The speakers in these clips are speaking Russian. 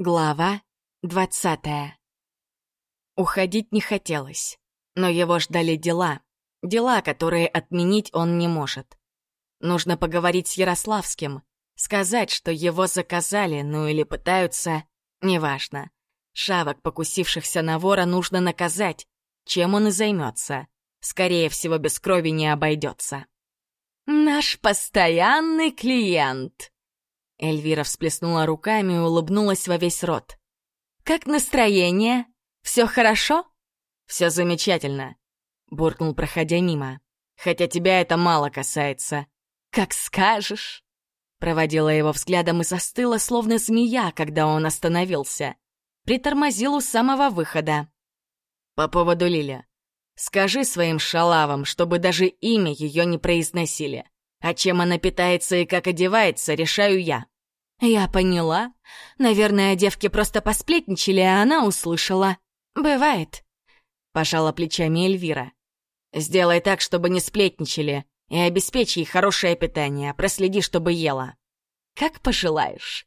Глава двадцатая Уходить не хотелось, но его ждали дела. Дела, которые отменить он не может. Нужно поговорить с Ярославским, сказать, что его заказали, ну или пытаются, неважно. Шавок, покусившихся на вора, нужно наказать. Чем он и займется. Скорее всего, без крови не обойдется. «Наш постоянный клиент», Эльвира всплеснула руками и улыбнулась во весь рот. «Как настроение? Все хорошо?» «Все замечательно», — буркнул, проходя мимо. «Хотя тебя это мало касается». «Как скажешь». Проводила его взглядом и застыла, словно змея, когда он остановился. Притормозил у самого выхода. «По поводу Лили. Скажи своим шалавам, чтобы даже имя ее не произносили. А чем она питается и как одевается, решаю я. Я поняла. Наверное, девки просто посплетничали, а она услышала. Бывает. Пожала плечами Эльвира. Сделай так, чтобы не сплетничали, и обеспечь ей хорошее питание, проследи, чтобы ела. Как пожелаешь.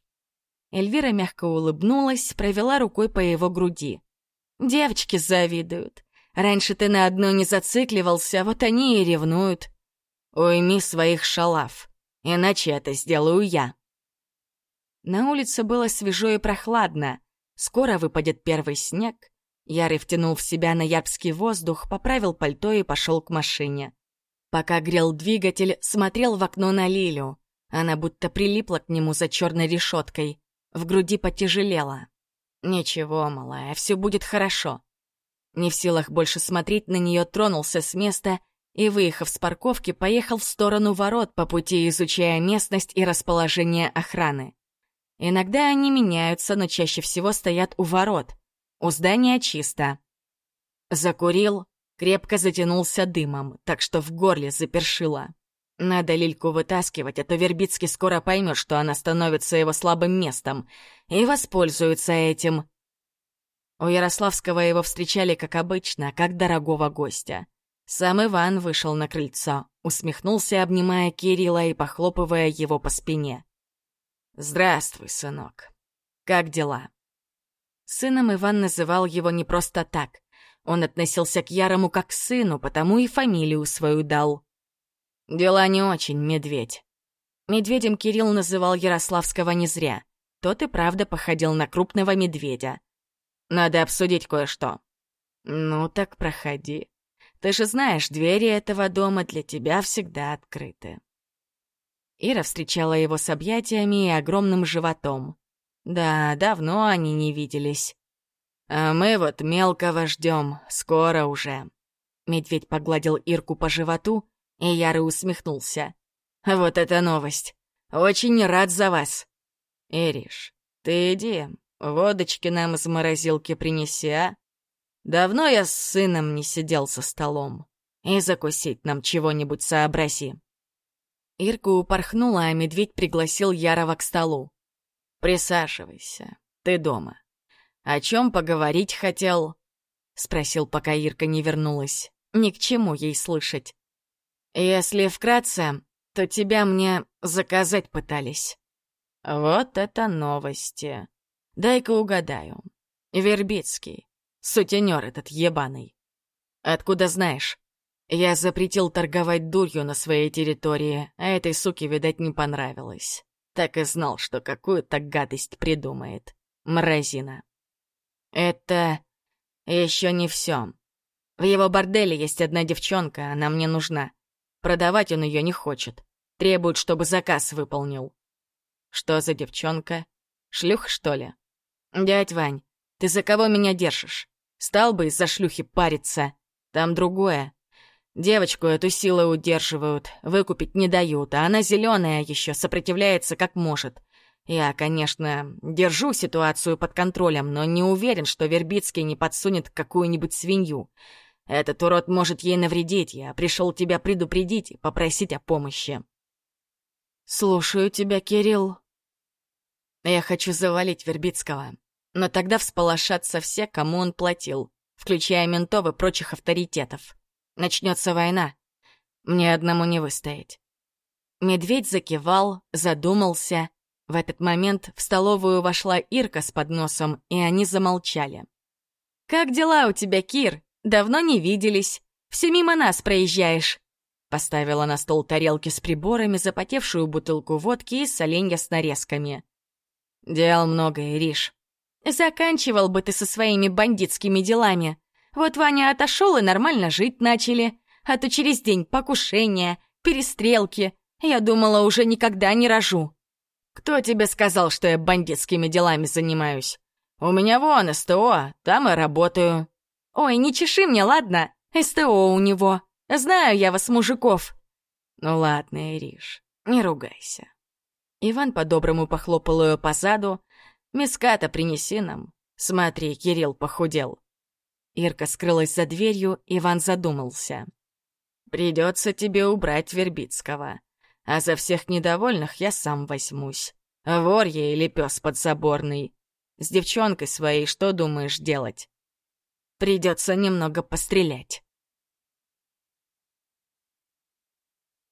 Эльвира мягко улыбнулась, провела рукой по его груди. Девочки завидуют. Раньше ты на одной не зацикливался, вот они и ревнуют. Уйми своих шалав, иначе это сделаю я. На улице было свежо и прохладно. Скоро выпадет первый снег. Ярый втянул в себя ноябрьский воздух, поправил пальто и пошел к машине. Пока грел двигатель, смотрел в окно на Лилю. Она будто прилипла к нему за черной решеткой. В груди потяжелела. «Ничего, малая, все будет хорошо». Не в силах больше смотреть на нее, тронулся с места — и, выехав с парковки, поехал в сторону ворот, по пути изучая местность и расположение охраны. Иногда они меняются, но чаще всего стоят у ворот. У здания чисто. Закурил, крепко затянулся дымом, так что в горле запершило. Надо Лильку вытаскивать, а то Вербицкий скоро поймет, что она становится его слабым местом, и воспользуется этим. У Ярославского его встречали, как обычно, как дорогого гостя. Сам Иван вышел на крыльцо, усмехнулся, обнимая Кирилла и похлопывая его по спине. «Здравствуй, сынок. Как дела?» Сыном Иван называл его не просто так. Он относился к Ярому как к сыну, потому и фамилию свою дал. «Дела не очень, медведь». Медведем Кирилл называл Ярославского не зря. Тот и правда походил на крупного медведя. «Надо обсудить кое-что». «Ну так проходи», ты же знаешь, двери этого дома для тебя всегда открыты». Ира встречала его с объятиями и огромным животом. Да, давно они не виделись. А мы вот мелкого ждем, скоро уже. Медведь погладил Ирку по животу, и Яры усмехнулся. Вот это новость. Очень рад за вас. Ириш, ты иди, водочки нам из морозилки принеси, а? Давно я с сыном не сидел за столом. И закусить нам чего-нибудь сообрази. Ирка упорхнула, а медведь пригласил Ярова к столу. «Присаживайся, ты дома. О чем поговорить хотел?» — спросил, пока Ирка не вернулась. Ни к чему ей слышать. «Если вкратце, то тебя мне заказать пытались». «Вот это новости. Дай-ка угадаю. Вербицкий. Сутенер этот ебаный. Откуда знаешь? Я запретил торговать дурью на своей территории, а этой суке, видать, не понравилось. Так и знал, что какую-то гадость придумает. Мразина. Это еще не все. В его борделе есть одна девчонка, она мне нужна. Продавать он ее не хочет. Требует, чтобы заказ выполнил. Что за девчонка? Шлюх, что ли? Дядь Вань, ты за кого меня держишь? Стал бы из-за шлюхи париться. Там другое. Девочку эту силой удерживают, выкупить не дают, а она зеленая еще, сопротивляется как может. Я, конечно, держу ситуацию под контролем, но не уверен, что Вербицкий не подсунет какую-нибудь свинью. Этот урод может ей навредить. Я пришел тебя предупредить и попросить о помощи. Слушаю тебя, Кирилл. Я хочу завалить Вербицкого. Но тогда всполошатся все, кому он платил, включая ментов и прочих авторитетов. Начнется война. Мне одному не выстоять. Медведь закивал, задумался. В этот момент в столовую вошла Ирка с подносом, и они замолчали. «Как дела у тебя, Кир? Давно не виделись. Все мимо нас проезжаешь». Поставила на стол тарелки с приборами, запотевшую бутылку водки и соленья с нарезками. «Дел много, Ириш». «Заканчивал бы ты со своими бандитскими делами. Вот Ваня отошел и нормально жить начали. А то через день покушения, перестрелки. Я думала, уже никогда не рожу». «Кто тебе сказал, что я бандитскими делами занимаюсь? У меня вон СТО, там и работаю». «Ой, не чеши мне, ладно? СТО у него. Знаю я вас, мужиков». «Ну ладно, Ириш, не ругайся». Иван по-доброму похлопал ее по заду. «Миската принеси нам. Смотри, Кирилл похудел». Ирка скрылась за дверью, Иван задумался. «Придется тебе убрать Вербицкого а за всех недовольных я сам возьмусь. Вор я или пес подзаборный. С девчонкой своей что думаешь делать? Придется немного пострелять.